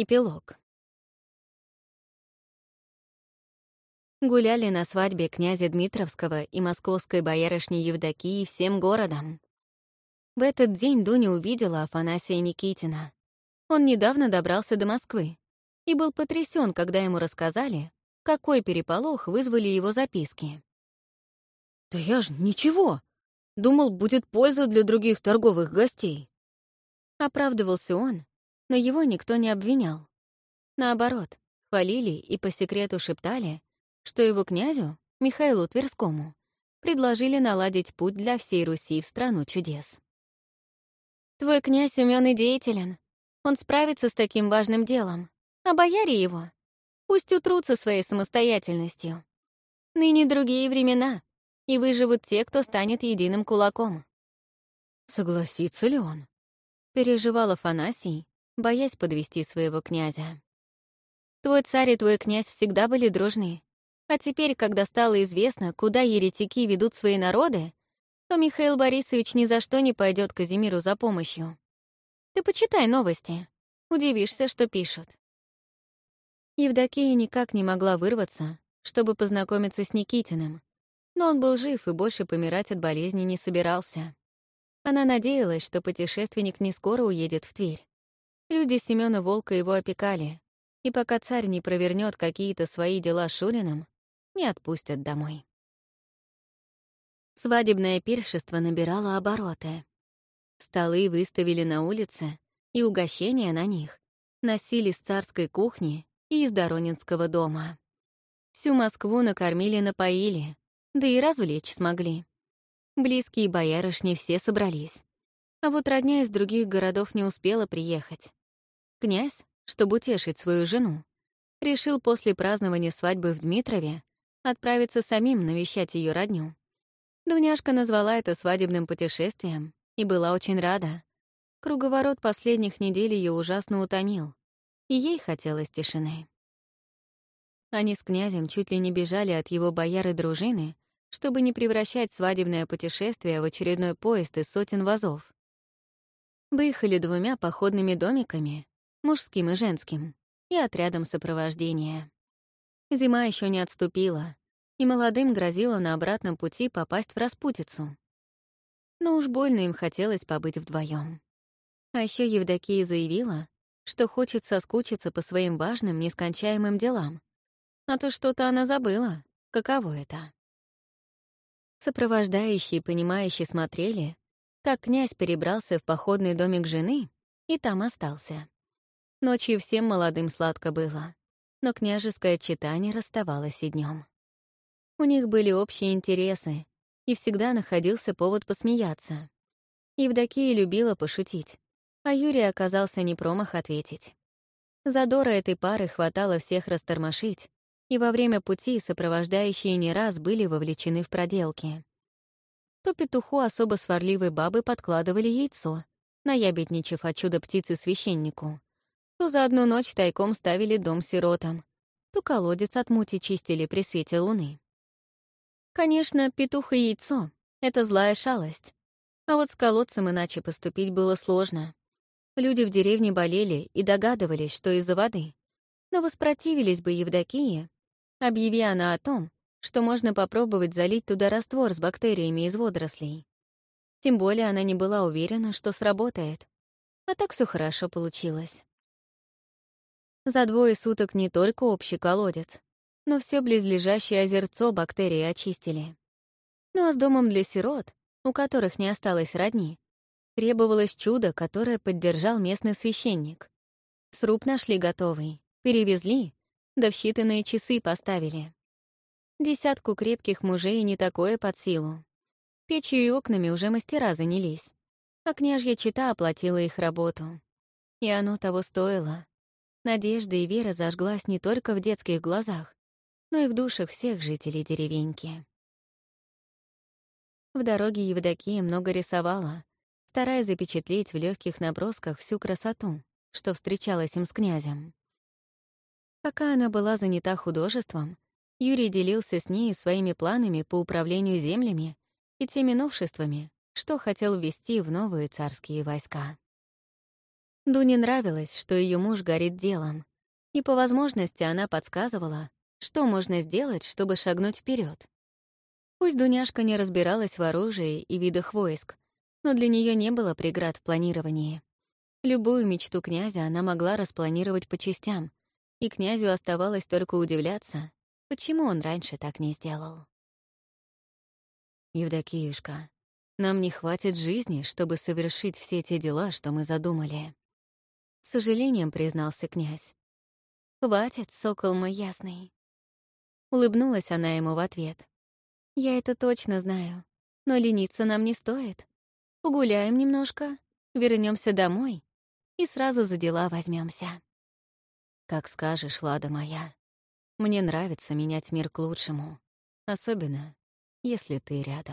Эпилог. Гуляли на свадьбе князя Дмитровского и московской боярышни Евдокии всем городом. В этот день Дуня увидела Афанасия Никитина. Он недавно добрался до Москвы и был потрясен, когда ему рассказали, какой переполох вызвали его записки. «Да я ж ничего! Думал, будет польза для других торговых гостей!» Оправдывался он, но его никто не обвинял. Наоборот, хвалили и по секрету шептали, что его князю, Михаилу Тверскому, предложили наладить путь для всей Руси в страну чудес. «Твой князь умен и деятелен. Он справится с таким важным делом. А бояре его пусть утрутся своей самостоятельностью. Ныне другие времена, и выживут те, кто станет единым кулаком». Согласится ли он? Переживал Афанасий, боясь подвести своего князя. Твой царь и твой князь всегда были дружны. А теперь, когда стало известно, куда еретики ведут свои народы, то Михаил Борисович ни за что не пойдет Казимиру за помощью. Ты почитай новости. Удивишься, что пишут. Евдокия никак не могла вырваться, чтобы познакомиться с Никитиным, но он был жив и больше помирать от болезни не собирался. Она надеялась, что путешественник не скоро уедет в Тверь. Люди Семёна Волка его опекали, и пока царь не провернет какие-то свои дела с Шуриным, не отпустят домой. Свадебное пиршество набирало обороты. Столы выставили на улице, и угощения на них носили с царской кухни и из Доронинского дома. Всю Москву накормили-напоили, да и развлечь смогли. Близкие боярышни все собрались. А вот родня из других городов не успела приехать. Князь, чтобы утешить свою жену, решил после празднования свадьбы в Дмитрове отправиться самим навещать ее родню. Дуняшка назвала это свадебным путешествием и была очень рада. Круговорот последних недель ее ужасно утомил, и ей хотелось тишины. Они с князем чуть ли не бежали от его бояры дружины, чтобы не превращать свадебное путешествие в очередной поезд из сотен вазов. Выехали двумя походными домиками, мужским и женским, и отрядом сопровождения. Зима еще не отступила, и молодым грозило на обратном пути попасть в распутицу. Но уж больно им хотелось побыть вдвоем. А еще Евдокия заявила, что хочет соскучиться по своим важным, нескончаемым делам. А то что-то она забыла. Каково это? Сопровождающие понимающие смотрели, как князь перебрался в походный домик жены и там остался. Ночью всем молодым сладко было, но княжеское читание расставалось и днем. У них были общие интересы, и всегда находился повод посмеяться. Евдокия любила пошутить, а Юрий оказался не промах ответить. Задора этой пары хватало всех растормошить, и во время пути сопровождающие не раз были вовлечены в проделки. То петуху особо сварливой бабы подкладывали яйцо, наябедничав от чудо птицы священнику, то за одну ночь тайком ставили дом сиротам, то колодец от мути чистили при свете луны. Конечно, петух и яйцо — это злая шалость. А вот с колодцем иначе поступить было сложно. Люди в деревне болели и догадывались, что из-за воды. Но воспротивились бы Евдокии, объяви она о том, что можно попробовать залить туда раствор с бактериями из водорослей. Тем более она не была уверена, что сработает. А так все хорошо получилось. За двое суток не только общий колодец, но все близлежащее озерцо бактерии очистили. Ну а с домом для сирот, у которых не осталось родни, требовалось чудо, которое поддержал местный священник. Сруб нашли готовый, перевезли, да в считанные часы поставили. Десятку крепких мужей не такое под силу. Печью и окнами уже мастера занялись, а княжья чита оплатила их работу. И оно того стоило. Надежда и вера зажглась не только в детских глазах, но и в душах всех жителей деревеньки. В дороге Евдокия много рисовала, стараясь запечатлеть в легких набросках всю красоту, что встречалась им с князем. Пока она была занята художеством, Юрий делился с ней своими планами по управлению землями и теми новшествами, что хотел ввести в новые царские войска. Дуне нравилось, что ее муж горит делом, и по возможности она подсказывала, что можно сделать, чтобы шагнуть вперед. Пусть Дуняшка не разбиралась в оружии и видах войск, но для нее не было преград в планировании. Любую мечту князя она могла распланировать по частям, и князю оставалось только удивляться, почему он раньше так не сделал. «Евдокиюшка, нам не хватит жизни, чтобы совершить все те дела, что мы задумали», с сожалением признался князь. «Хватит, сокол мой ясный». Улыбнулась она ему в ответ. «Я это точно знаю, но лениться нам не стоит. Погуляем немножко, вернемся домой и сразу за дела возьмемся. «Как скажешь, Лада моя. Мне нравится менять мир к лучшему, особенно если ты рядом».